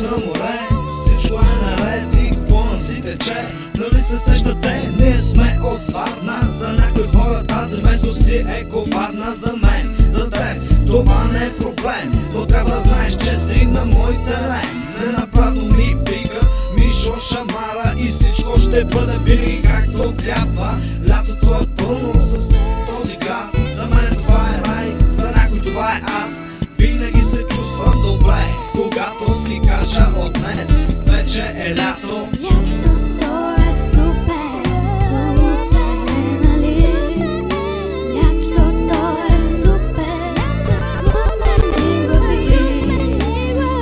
отидеш море. Всичко е наред и плана си тече. Нали се сещате, ние сме отвадна За някой хора тази местност си е копадна За мен, за теб, това не е проблем Но трябва да знаеш, че си на мой терен. Не напразно ми вика Мишо Шамара и всичко ще бъде били както трябва. Вече е лято Лятото е супер, супер, нали? Лятото е супер, с гумени глави.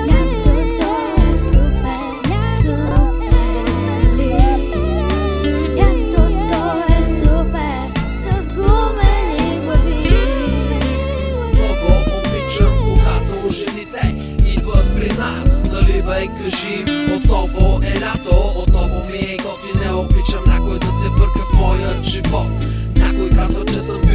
Лятото е супер, супер, нали? Лятото е супер, с гумени глави. Много обичам, когато жените идват при нас Бе, кажи, отново е лято Отново ми е готи, не обичам някой да се бърка в моят живот. Някой казва, че съм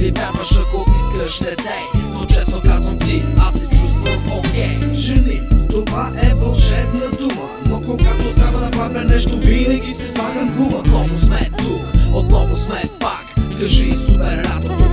ми вярваш ако искаш дете Но честно казвам ти, аз се чувствам окей. Жени, това е вълшебна дума. Но когато трябва да правя нещо винаги се слагам гума Отново сме тук, отново сме пак. Кажи супер лятото